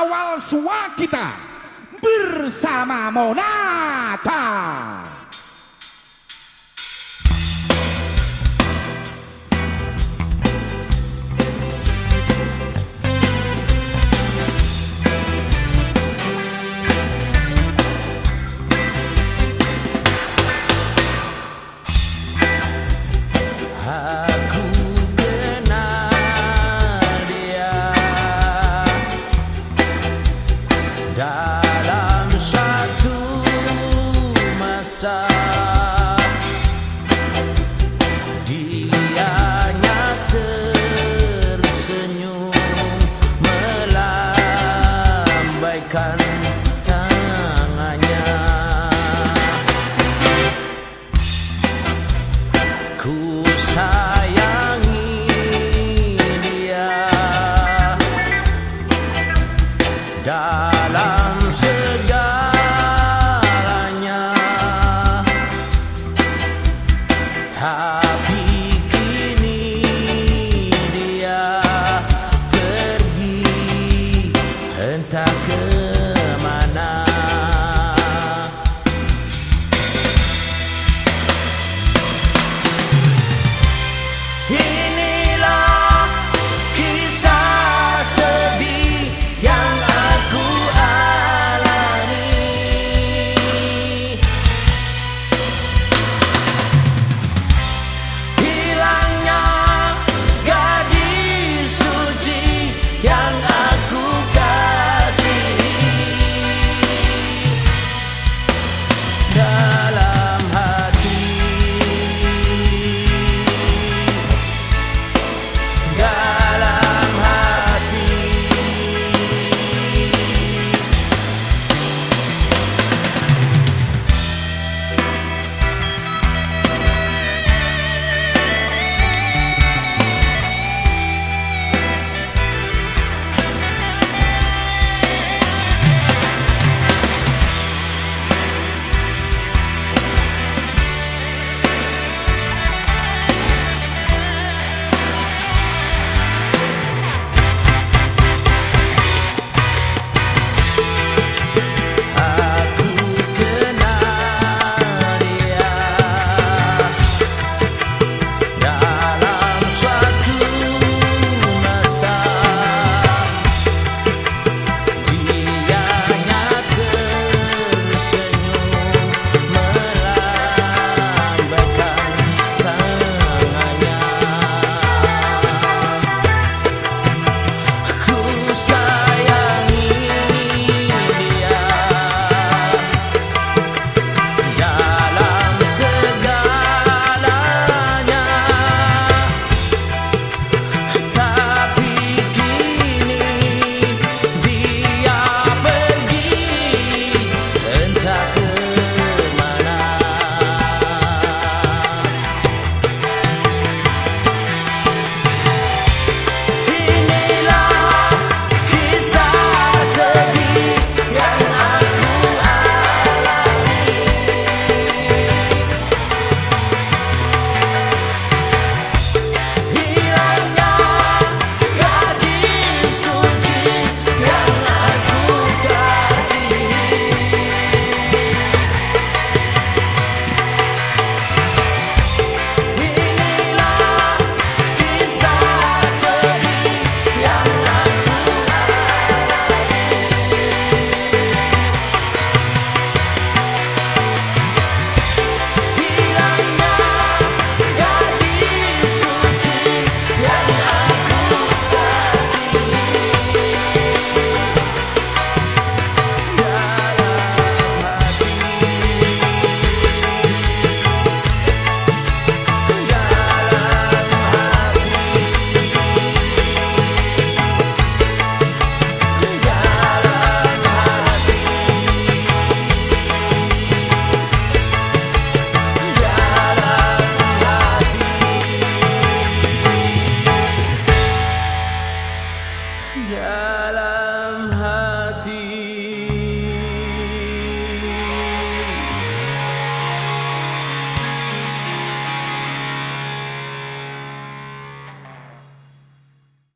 awal suara kita bersama Monata. Kan tangannya. Ku sayangi dia. Dalam segalanya. Tapi Entah kerana